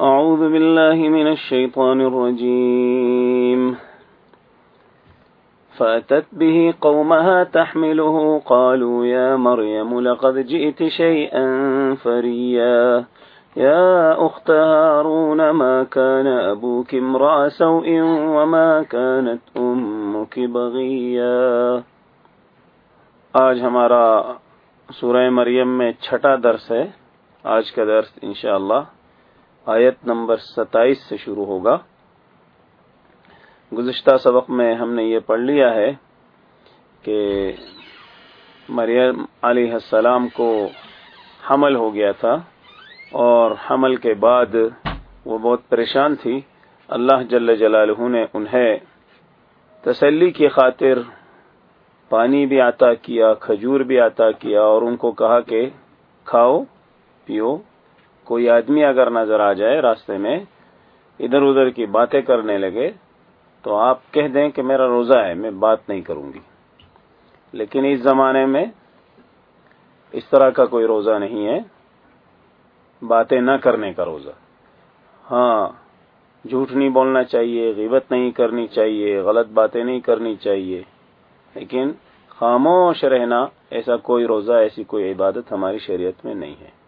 أعوذ بالله من الشيطان الرجيم. فأتت به قومها تحمله، قالوا يا مريم لقد جئت شيئا فريا. يا أخت هارون، ما كان أبوك امرأ سوء وما كانت أمك بغيا؟ آج ہمارا سورہ مریم میں چھٹا درس ہے، آج کا درس انشاءاللہ. اللہ آیت نمبر ستائیس سے شروع ہوگا۔ گزشتہ سبق میں ہم نے یہ پڑھ لیا ہے کہ مریم علیہ السلام کو حمل ہو گیا تھا اور حمل کے بعد وہ بہت پریشان تھی۔ اللہ جل جلالہ نے انہیں تسلی کی خاطر پانی بھی عطا کیا، کھجور بھی عطا کیا اور ان کو کہا کہ کھاؤ، پیو۔ کوئی آدمی اگر نظر آ جائے راستے میں، ادھر ادھر کی باتیں کرنے لگے، تو آپ کہہ دیں کہ میرا روزہ ہے، میں بات نہیں کروں گی۔ لیکن اس زمانے میں اس طرح کا کوئی روزہ نہیں ہے۔ باتیں نہ کرنے کا روزہ۔ ہاں جھوٹ نہیں بولنا چاہیے، غیبت نہیں کرنی چاہیے، غلط باتیں نہیں کرنی چاہیے۔ لیکن خاموش رہنا، ایسا کوئی روزہ، ایسی کوئی عبادت ہماری شریعت میں نہیں ہے۔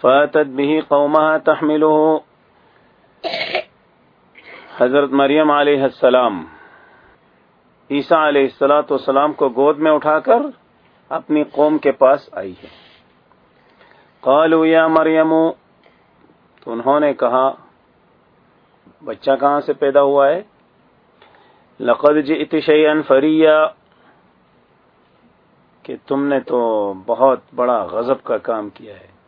فاتت بھی قوما تحمل حضرت مریم علیہ السلام عیسیٰ علیہ السلاۃ والسلام کو گود میں اٹھا کر اپنی قوم کے پاس آئی ہے۔ قالوا یا مریم، تو انہوں نے کہا، بچہ کہاں سے پیدا ہوا ہے؟ لقد جئت شيئا فریا کہ تم نے تو بہت بڑا غضب کا کام کیا ہے۔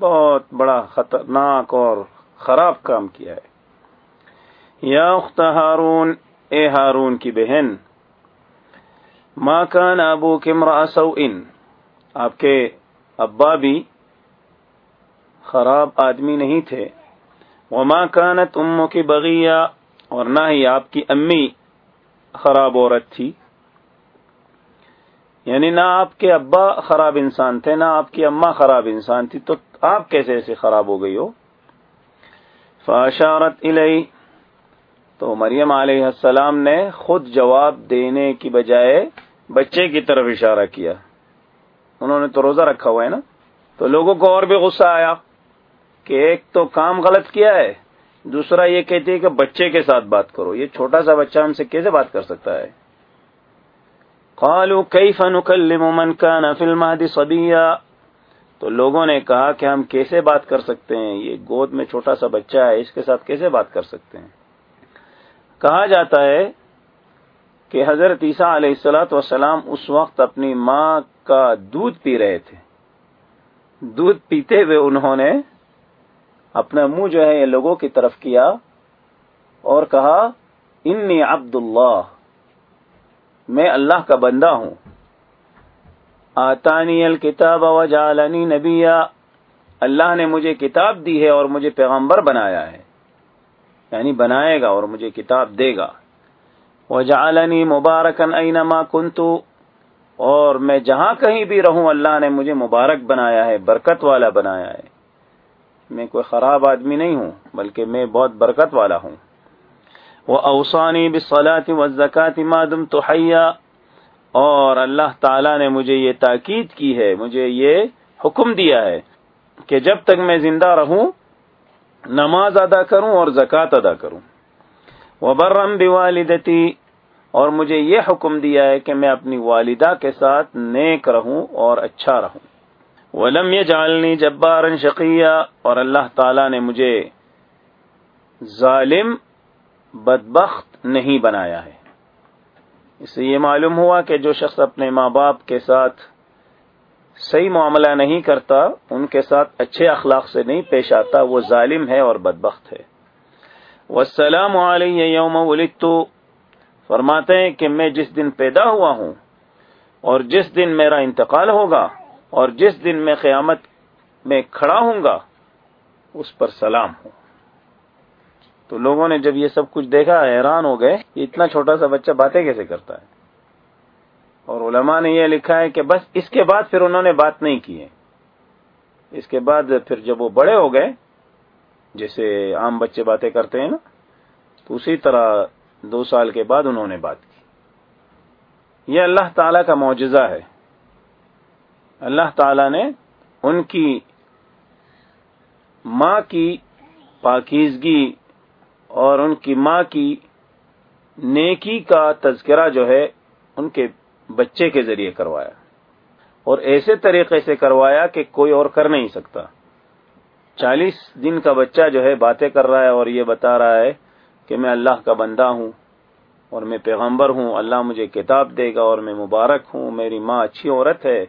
بہت بڑا خطرناک اور خراب کام کیا ہے۔ یا اخت ہارون، اے ہارون کی بہن ماں کان ابو کمرا سو ان آپ کے ابا بھی خراب آدمی نہیں تھے۔ وہ ماں کانت امو کی بغیا اور نہ ہی آپ کی امی خراب عورت تھی۔ یعنی نہ آپ کے ابا خراب انسان تھے، نہ آپ کی اما خراب انسان تھی، تو آپ کیسے ایسے خراب ہو گئی ہو؟ فاشارت الئی تو مریم علیہ السلام نے خود جواب دینے کی بجائے بچے کی طرف اشارہ کیا۔ انہوں نے تو روزہ رکھا ہوا ہے نا؟ تو لوگوں کو اور بھی غصہ آیا کہ ایک تو کام غلط کیا ہے، دوسرا یہ کہتی ہے کہ بچے کے ساتھ بات کرو۔ یہ چھوٹا سا بچہ ہم سے کیسے بات کر سکتا ہے؟ قالوا كيف نكلم من كان في المهد صبيا؟ تو لوگوں نے کہا کہ ہم کیسے بات کر سکتے ہیں؟ یہ گود میں چھوٹا سا بچہ ہے، اس کے ساتھ کیسے بات کر سکتے ہیں؟ کہا جاتا ہے کہ حضرت عیسیٰ علیہ السلاۃ وسلام اس وقت اپنی ماں کا دودھ پی رہے تھے۔ دودھ پیتے ہوئے انہوں نے اپنا منہ جو ہے یہ لوگوں کی طرف کیا اور کہا، انی عبد اللہ میں اللہ کا بندہ ہوں۔ آتانی الکتاب و جالنی نبیا۔ اللہ نے مجھے کتاب دی ہے اور مجھے پیغمبر بنایا ہے۔ یعنی بنائے گا اور مجھے کتاب دے گا۔ وہ جالنی مبارکن اینما کنتو۔ اور میں جہاں کہیں بھی رہوں، اللہ نے مجھے مبارک بنایا ہے، برکت والا بنایا ہے۔ میں کوئی خراب آدمی نہیں ہوں، بلکہ میں بہت برکت والا ہوں۔ وہ اوسانی بسلاتی و زکاتی مادم تو اور اللہ تعالی نے مجھے یہ تاکید کی ہے، مجھے یہ حکم دیا ہے کہ جب تک میں زندہ رہوں، نماز ادا کروں اور زکوٰۃ ادا کروں۔ وہ برم بھی اور مجھے یہ حکم دیا ہے کہ میں اپنی والدہ کے ساتھ نیک رہوں اور اچھا رہوں۔ ولم یہ جالنی جبارن شقیہ اور اللہ تعالی نے مجھے ظالم بدبخت نہیں بنایا ہے۔ اس سے یہ معلوم ہوا کہ جو شخص اپنے ماں باپ کے ساتھ صحیح معاملہ نہیں کرتا، ان کے ساتھ اچھے اخلاق سے نہیں پیش آتا، وہ ظالم ہے اور بدبخت ہے۔ والسلام علیہ یوم ولدت۔ فرماتے ہیں کہ میں جس دن پیدا ہوا ہوں اور جس دن میرا انتقال ہوگا اور جس دن میں قیامت میں کھڑا ہوں گا، اس پر سلام ہوں۔ تو لوگوں نے جب یہ سب کچھ دیکھا، حیران ہو گئے اتنا چھوٹا سا بچہ باتیں کیسے کرتا ہے؟ اور علماء نے یہ لکھا ہے کہ بس اس کے بعد پھر انہوں نے بات نہیں کی ہے۔ اس کے بعد پھر جب وہ بڑے ہو گئے، جیسے عام بچے باتیں کرتے ہیں نا، تو اسی طرح دو سال کے بعد انہوں نے بات کی۔ یہ اللہ تعالی کا معجزہ ہے۔ اللہ تعالی نے ان کی ماں کی پاکیزگی اور ان کی ماں کی نیکی کا تذکرہ جو ہے ان کے بچے کے ذریعے کروایا اور ایسے طریقے سے کروایا کہ کوئی اور کر نہیں سکتا۔ چالیس دن کا بچہ جو ہے باتیں کر رہا ہے اور یہ بتا رہا ہے کہ میں اللہ کا بندہ ہوں اور میں پیغمبر ہوں، اللہ مجھے کتاب دے گا اور میں مبارک ہوں، میری ماں اچھی عورت ہے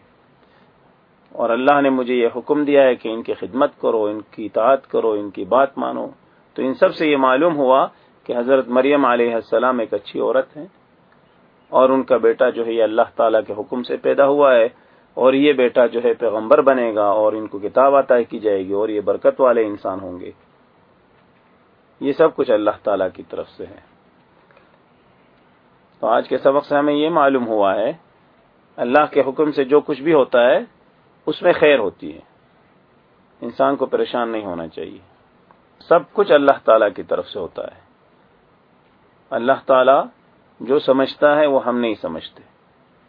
اور اللہ نے مجھے یہ حکم دیا ہے کہ ان کی خدمت کرو، ان کی اطاعت کرو، ان کی بات مانو۔ تو ان سب سے یہ معلوم ہوا کہ حضرت مریم علیہ السلام ایک اچھی عورت ہے اور ان کا بیٹا جو ہے یہ اللہ تعالیٰ کے حکم سے پیدا ہوا ہے اور یہ بیٹا جو ہے پیغمبر بنے گا اور ان کو کتاب عطا کی جائے گی اور یہ برکت والے انسان ہوں گے۔ یہ سب کچھ اللہ تعالی کی طرف سے ہے۔ تو آج کے سبق سے ہمیں یہ معلوم ہوا ہے، اللہ کے حکم سے جو کچھ بھی ہوتا ہے، اس میں خیر ہوتی ہے۔ انسان کو پریشان نہیں ہونا چاہیے۔ سب کچھ اللہ تعالی کی طرف سے ہوتا ہے۔ اللہ تعالی جو سمجھتا ہے وہ ہم نہیں سمجھتے۔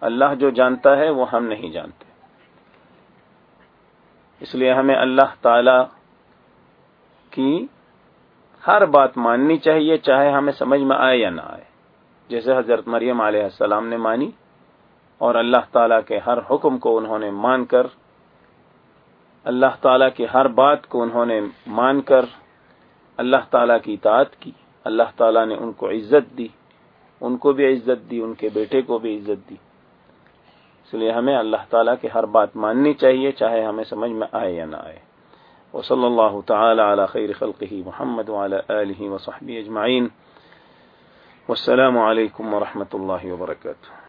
اللہ جو جانتا ہے وہ ہم نہیں جانتے۔ اس لیے ہمیں اللہ تعالی کی ہر بات ماننی چاہیے، چاہے ہمیں سمجھ میں آئے یا نہ آئے۔ جیسے حضرت مریم علیہ السلام نے مانی، اور اللہ تعالی کے ہر حکم کو انہوں نے مان کر، اللہ تعالی کی ہر بات کو انہوں نے مان کر اللہ تعالی کی اطاعت کی، اللہ تعالی نے ان کو عزت دی، ان کو بھی عزت دی، ان کے بیٹے کو بھی عزت دی۔ اس لیے ہمیں اللہ تعالیٰ کی ہر بات ماننی چاہیے، چاہے ہمیں سمجھ میں آئے یا نہ آئے۔ وصلی اللہ تعالی علی خیر خلقه محمد وعلى آلہ وصحبہ اجمعین۔ والسلام علیکم ورحمۃ اللہ وبرکاتہ۔